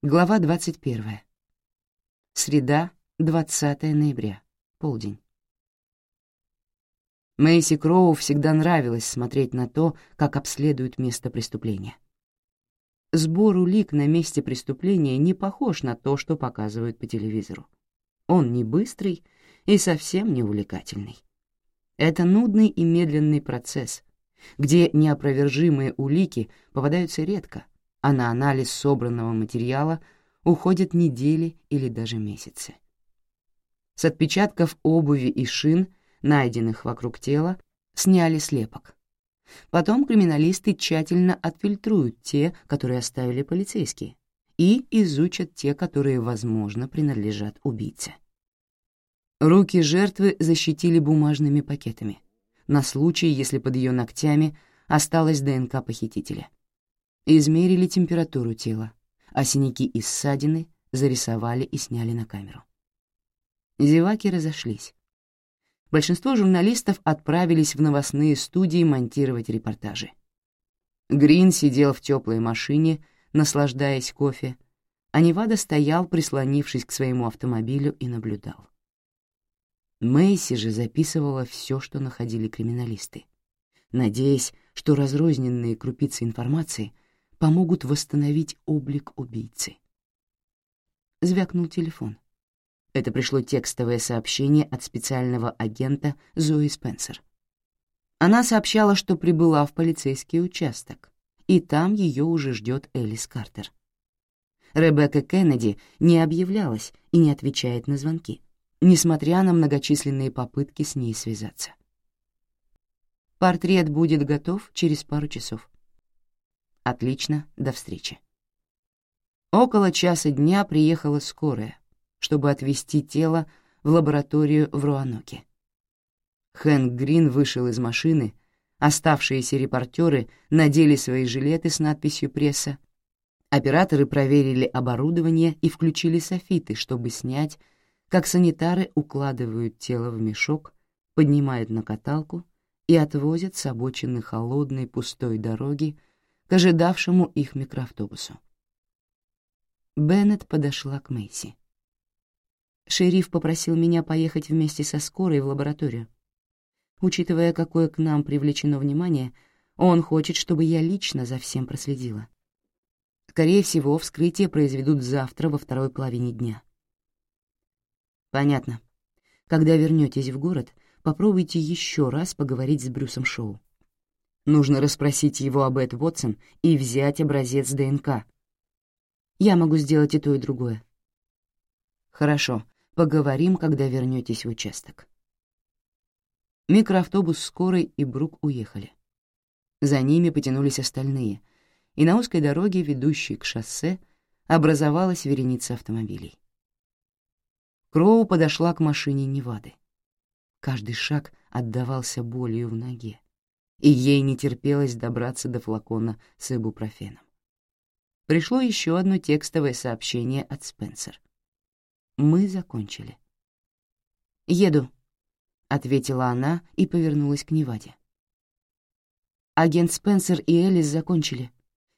Глава 21. Среда, 20 ноября. Полдень. Мэйси Кроу всегда нравилось смотреть на то, как обследуют место преступления. Сбор улик на месте преступления не похож на то, что показывают по телевизору. Он не быстрый и совсем не увлекательный. Это нудный и медленный процесс, где неопровержимые улики попадаются редко — а на анализ собранного материала уходят недели или даже месяцы. С отпечатков обуви и шин, найденных вокруг тела, сняли слепок. Потом криминалисты тщательно отфильтруют те, которые оставили полицейские, и изучат те, которые, возможно, принадлежат убийце. Руки жертвы защитили бумажными пакетами, на случай, если под ее ногтями осталась ДНК похитителя измерили температуру тела, а синяки и ссадины зарисовали и сняли на камеру. Зеваки разошлись. Большинство журналистов отправились в новостные студии монтировать репортажи. Грин сидел в теплой машине, наслаждаясь кофе, а Невада стоял, прислонившись к своему автомобилю, и наблюдал. Мэйси же записывала все, что находили криминалисты, надеясь, что разрозненные крупицы информации — помогут восстановить облик убийцы. Звякнул телефон. Это пришло текстовое сообщение от специального агента Зои Спенсер. Она сообщала, что прибыла в полицейский участок, и там ее уже ждет Элис Картер. Ребекка Кеннеди не объявлялась и не отвечает на звонки, несмотря на многочисленные попытки с ней связаться. Портрет будет готов через пару часов. Отлично, до встречи. Около часа дня приехала скорая, чтобы отвезти тело в лабораторию в Руаноке. Хэнк Грин вышел из машины, оставшиеся репортеры надели свои жилеты с надписью «Пресса», операторы проверили оборудование и включили софиты, чтобы снять, как санитары укладывают тело в мешок, поднимают на каталку и отвозят с обочины холодной пустой дороги к ожидавшему их микроавтобусу. Беннет подошла к Мэйси. Шериф попросил меня поехать вместе со скорой в лабораторию. Учитывая, какое к нам привлечено внимание, он хочет, чтобы я лично за всем проследила. Скорее всего, вскрытие произведут завтра во второй половине дня. Понятно. Когда вернетесь в город, попробуйте еще раз поговорить с Брюсом Шоу. Нужно расспросить его об Эд Уотсон и взять образец ДНК. Я могу сделать и то, и другое. Хорошо, поговорим, когда вернетесь в участок. Микроавтобус скорой и Брук уехали. За ними потянулись остальные, и на узкой дороге, ведущей к шоссе, образовалась вереница автомобилей. Кроу подошла к машине Невады. Каждый шаг отдавался болью в ноге и ей не терпелось добраться до флакона с ибупрофеном. Пришло еще одно текстовое сообщение от Спенсер. «Мы закончили». «Еду», — ответила она и повернулась к Неваде. «Агент Спенсер и Элис закончили.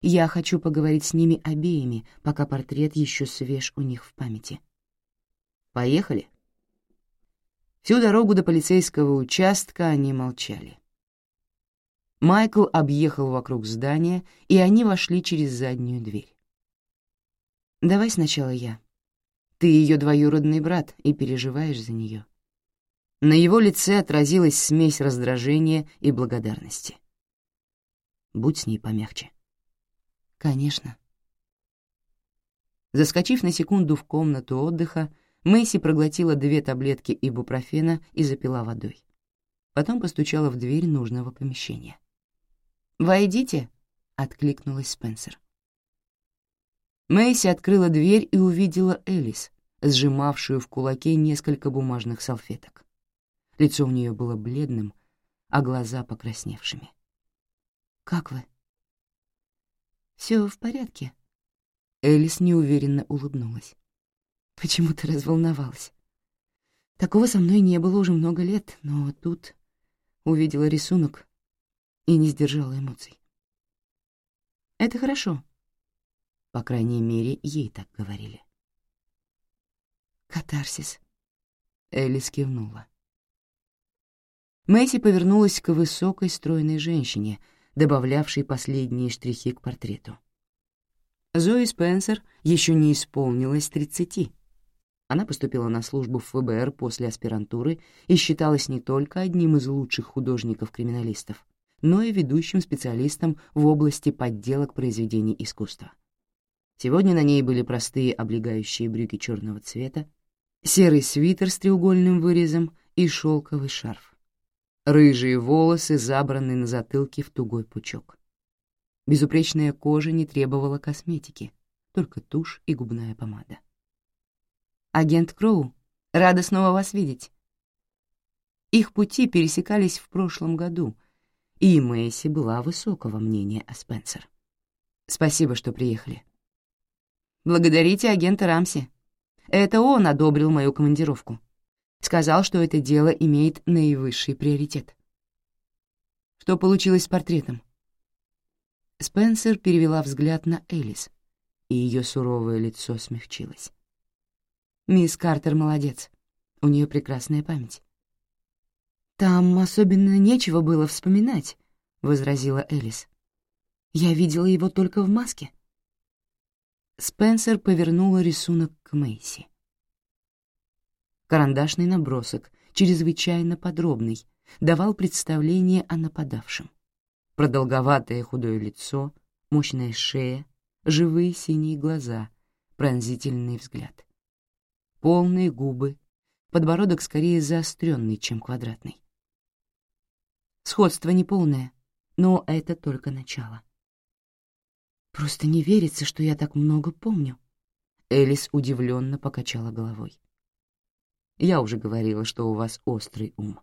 Я хочу поговорить с ними обеими, пока портрет еще свеж у них в памяти». «Поехали». Всю дорогу до полицейского участка они молчали. Майкл объехал вокруг здания, и они вошли через заднюю дверь. «Давай сначала я. Ты ее двоюродный брат и переживаешь за нее». На его лице отразилась смесь раздражения и благодарности. «Будь с ней помягче». «Конечно». Заскочив на секунду в комнату отдыха, Мэйси проглотила две таблетки ибупрофена и запила водой. Потом постучала в дверь нужного помещения. «Войдите», — откликнулась Спенсер. Мэйси открыла дверь и увидела Элис, сжимавшую в кулаке несколько бумажных салфеток. Лицо у нее было бледным, а глаза покрасневшими. «Как вы?» «Все в порядке?» Элис неуверенно улыбнулась. «Почему ты разволновалась?» «Такого со мной не было уже много лет, но тут увидела рисунок, и не сдержала эмоций. «Это хорошо. По крайней мере, ей так говорили. «Катарсис», — Элис кивнула. Мэйси повернулась к высокой стройной женщине, добавлявшей последние штрихи к портрету. Зои Спенсер еще не исполнилось тридцати. Она поступила на службу в ФБР после аспирантуры и считалась не только одним из лучших художников-криминалистов, но и ведущим специалистом в области подделок произведений искусства. Сегодня на ней были простые облегающие брюки черного цвета, серый свитер с треугольным вырезом и шелковый шарф. Рыжие волосы забраны на затылке в тугой пучок. Безупречная кожа не требовала косметики, только тушь и губная помада. «Агент Кроу, рада снова вас видеть». Их пути пересекались в прошлом году, и Мэйси была высокого мнения о Спенсер. «Спасибо, что приехали». «Благодарите агента Рамси. Это он одобрил мою командировку. Сказал, что это дело имеет наивысший приоритет. Что получилось с портретом? Спенсер перевела взгляд на Элис, и ее суровое лицо смягчилось. «Мисс Картер молодец. У нее прекрасная память». «Там особенно нечего было вспоминать», — возразила Элис. «Я видела его только в маске». Спенсер повернула рисунок к Мэйси. Карандашный набросок, чрезвычайно подробный, давал представление о нападавшем. Продолговатое худое лицо, мощная шея, живые синие глаза, пронзительный взгляд. Полные губы, подбородок скорее заостренный, чем квадратный. Сходство неполное, но это только начало. «Просто не верится, что я так много помню», — Элис удивленно покачала головой. Я уже говорила, что у вас острый ум.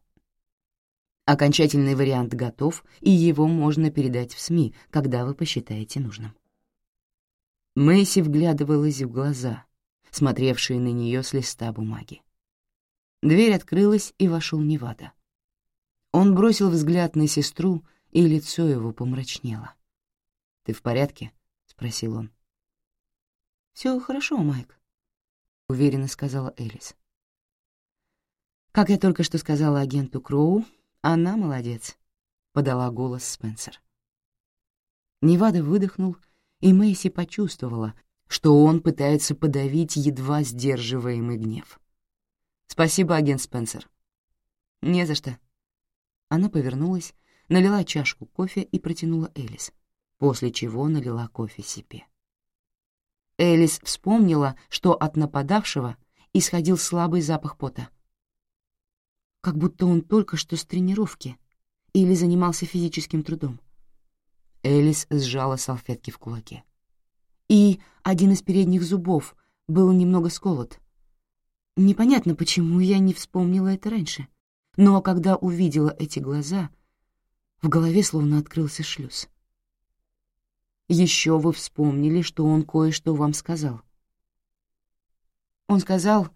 Окончательный вариант готов, и его можно передать в СМИ, когда вы посчитаете нужным. Мэйси вглядывалась в глаза, смотревшие на нее с листа бумаги. Дверь открылась, и вошел Невада. Он бросил взгляд на сестру, и лицо его помрачнело. «Ты в порядке?» — спросил он. «Все хорошо, Майк», — уверенно сказала Элис. Как я только что сказала агенту Кроу, она молодец, — подала голос Спенсер. Невада выдохнул, и Мэйси почувствовала, что он пытается подавить едва сдерживаемый гнев. «Спасибо, агент Спенсер». «Не за что». Она повернулась, налила чашку кофе и протянула Элис, после чего налила кофе себе. Элис вспомнила, что от нападавшего исходил слабый запах пота как будто он только что с тренировки или занимался физическим трудом. Элис сжала салфетки в кулаке. И один из передних зубов был немного сколот. Непонятно, почему я не вспомнила это раньше. Но когда увидела эти глаза, в голове словно открылся шлюз. Еще вы вспомнили, что он кое-что вам сказал. Он сказал,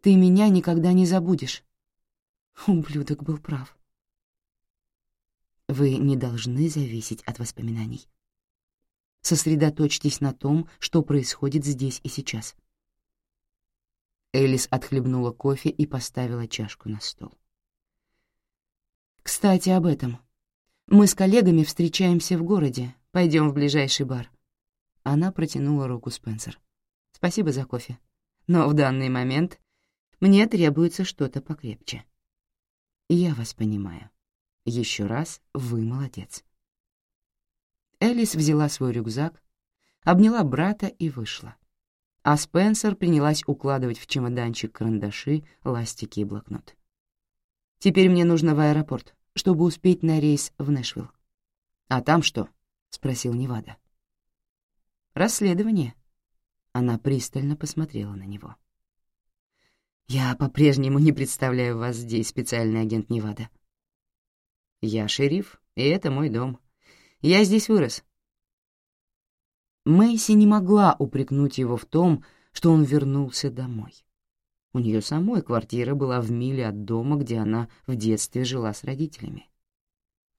«Ты меня никогда не забудешь». Ублюдок был прав. Вы не должны зависеть от воспоминаний. Сосредоточьтесь на том, что происходит здесь и сейчас. Элис отхлебнула кофе и поставила чашку на стол. «Кстати, об этом. Мы с коллегами встречаемся в городе. Пойдем в ближайший бар». Она протянула руку Спенсер. «Спасибо за кофе. Но в данный момент мне требуется что-то покрепче». Я вас понимаю. Еще раз вы молодец. Элис взяла свой рюкзак, обняла брата и вышла. А Спенсер принялась укладывать в чемоданчик карандаши, ластики и блокнот. «Теперь мне нужно в аэропорт, чтобы успеть на рейс в Нэшвилл». «А там что?» — спросил Невада. «Расследование». Она пристально посмотрела на него. Я по-прежнему не представляю вас здесь, специальный агент Невада. Я шериф, и это мой дом. Я здесь вырос. Мэйси не могла упрекнуть его в том, что он вернулся домой. У нее самой квартира была в миле от дома, где она в детстве жила с родителями.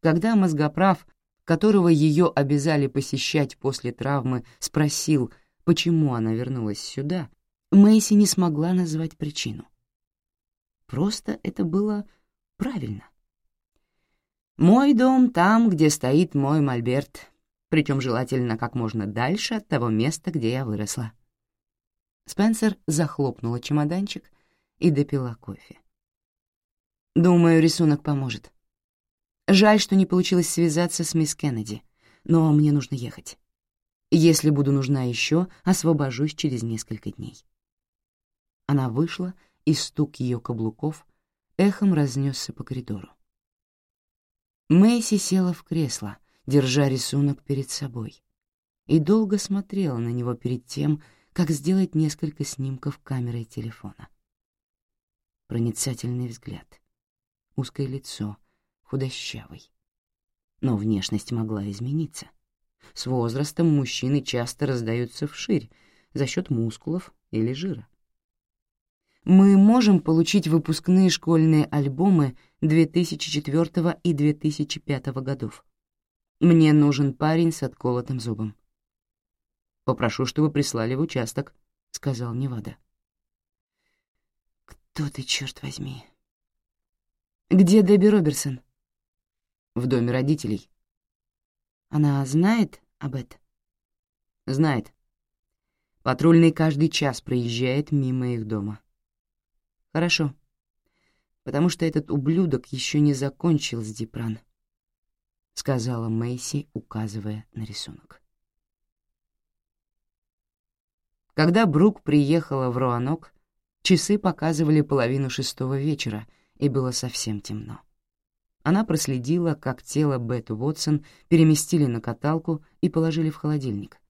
Когда мозгоправ которого ее обязали посещать после травмы, спросил, почему она вернулась сюда, Мэйси не смогла назвать причину. Просто это было правильно. «Мой дом там, где стоит мой мольберт, причем желательно как можно дальше от того места, где я выросла». Спенсер захлопнула чемоданчик и допила кофе. «Думаю, рисунок поможет. Жаль, что не получилось связаться с мисс Кеннеди, но мне нужно ехать. Если буду нужна еще, освобожусь через несколько дней». Она вышла, и стук ее каблуков эхом разнесся по коридору. Мэйси села в кресло, держа рисунок перед собой, и долго смотрела на него перед тем, как сделать несколько снимков камерой телефона. Проницательный взгляд, узкое лицо, худощавый. Но внешность могла измениться. С возрастом мужчины часто раздаются вширь за счет мускулов или жира. Мы можем получить выпускные школьные альбомы 2004 и 2005 годов. Мне нужен парень с отколотым зубом. Попрошу, чтобы прислали в участок», — сказал Невада. «Кто ты, черт возьми?» «Где Дебби Роберсон?» «В доме родителей». «Она знает об этом?» «Знает. Патрульный каждый час проезжает мимо их дома». «Хорошо. Потому что этот ублюдок еще не закончил с Дипран», — сказала Мэйси, указывая на рисунок. Когда Брук приехала в Руанок, часы показывали половину шестого вечера, и было совсем темно. Она проследила, как тело Бет Уотсон переместили на каталку и положили в холодильник.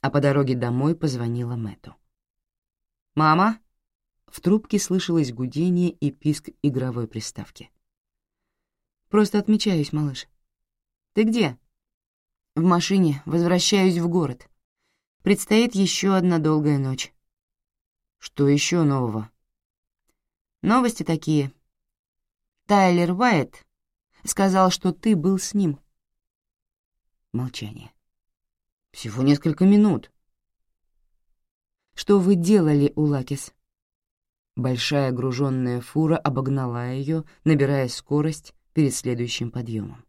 А по дороге домой позвонила Мэту. «Мама?» В трубке слышалось гудение и писк игровой приставки. «Просто отмечаюсь, малыш». «Ты где?» «В машине, возвращаюсь в город. Предстоит еще одна долгая ночь. Что еще нового? Новости такие. Тайлер Уайт сказал, что ты был с ним. Молчание. Всего несколько минут. Что вы делали у Лакис? Большая груженная фура обогнала ее, набирая скорость перед следующим подъемом.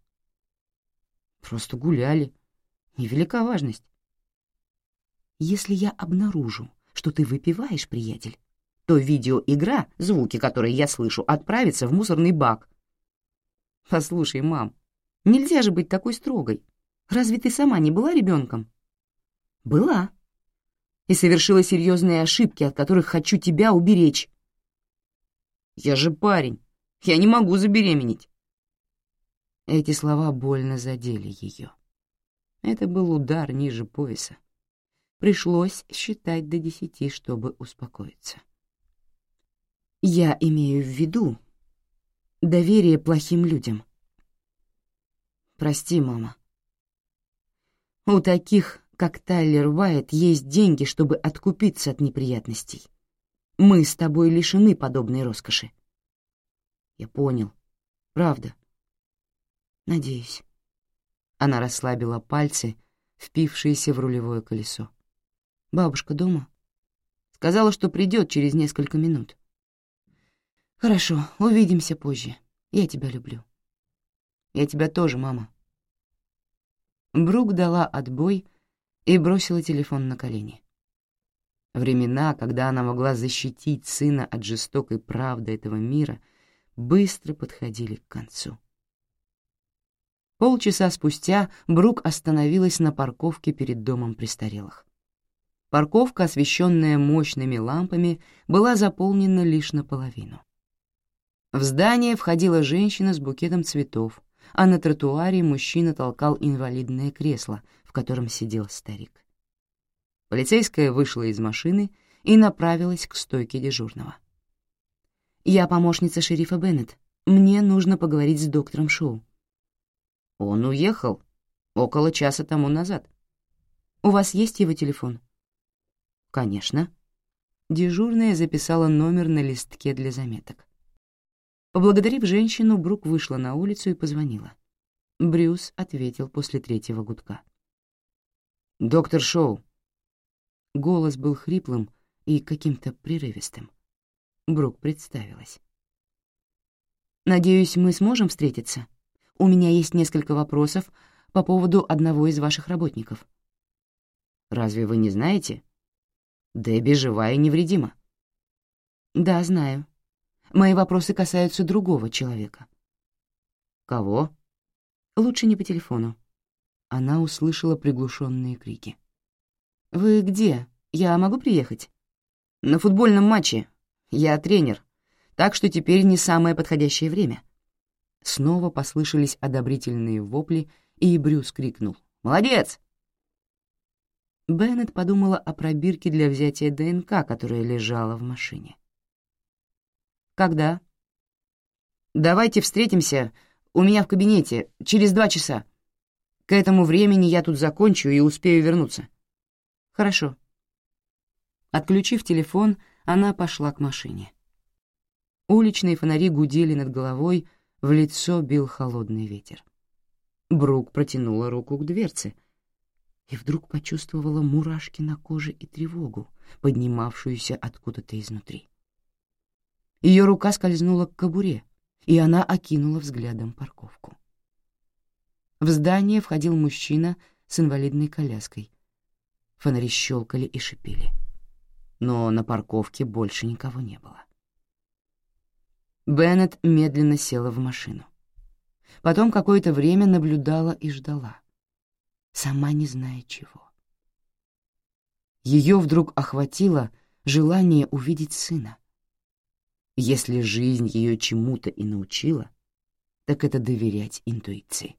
Просто гуляли. Невелика важность. Если я обнаружу, что ты выпиваешь, приятель, то видеоигра, звуки, которые я слышу, отправится в мусорный бак. Послушай, мам, нельзя же быть такой строгой. Разве ты сама не была ребенком? Была. И совершила серьезные ошибки, от которых хочу тебя уберечь. Я же парень. Я не могу забеременеть. Эти слова больно задели ее. Это был удар ниже пояса. Пришлось считать до десяти, чтобы успокоиться. Я имею в виду доверие плохим людям. Прости, мама. У таких, как Тайлер Уайт, есть деньги, чтобы откупиться от неприятностей. Мы с тобой лишены подобной роскоши. Я понял. Правда. Надеюсь. Она расслабила пальцы, впившиеся в рулевое колесо. Бабушка дома? Сказала, что придет через несколько минут. Хорошо, увидимся позже. Я тебя люблю. Я тебя тоже, мама. Брук дала отбой и бросила телефон на колени. Времена, когда она могла защитить сына от жестокой правды этого мира, быстро подходили к концу. Полчаса спустя Брук остановилась на парковке перед домом престарелых. Парковка, освещенная мощными лампами, была заполнена лишь наполовину. В здание входила женщина с букетом цветов, а на тротуаре мужчина толкал инвалидное кресло, в котором сидел старик. Полицейская вышла из машины и направилась к стойке дежурного. «Я помощница шерифа Беннет. Мне нужно поговорить с доктором Шоу». «Он уехал около часа тому назад». «У вас есть его телефон?» «Конечно». Дежурная записала номер на листке для заметок. Поблагодарив женщину, Брук вышла на улицу и позвонила. Брюс ответил после третьего гудка. «Доктор Шоу». Голос был хриплым и каким-то прерывистым. Брук представилась. «Надеюсь, мы сможем встретиться? У меня есть несколько вопросов по поводу одного из ваших работников». «Разве вы не знаете? Дебби жива и невредима». «Да, знаю. Мои вопросы касаются другого человека». «Кого?» «Лучше не по телефону». Она услышала приглушенные крики. «Вы где? Я могу приехать?» «На футбольном матче. Я тренер, так что теперь не самое подходящее время». Снова послышались одобрительные вопли, и Брюс крикнул. «Молодец!» Беннет подумала о пробирке для взятия ДНК, которая лежала в машине. «Когда?» «Давайте встретимся у меня в кабинете через два часа. К этому времени я тут закончу и успею вернуться». «Хорошо». Отключив телефон, она пошла к машине. Уличные фонари гудели над головой, в лицо бил холодный ветер. Брук протянула руку к дверце и вдруг почувствовала мурашки на коже и тревогу, поднимавшуюся откуда-то изнутри. Ее рука скользнула к кобуре, и она окинула взглядом парковку. В здание входил мужчина с инвалидной коляской. Фонари щелкали и шипели. Но на парковке больше никого не было. Беннет медленно села в машину. Потом какое-то время наблюдала и ждала, сама не зная чего. Ее вдруг охватило желание увидеть сына. Если жизнь ее чему-то и научила, так это доверять интуиции.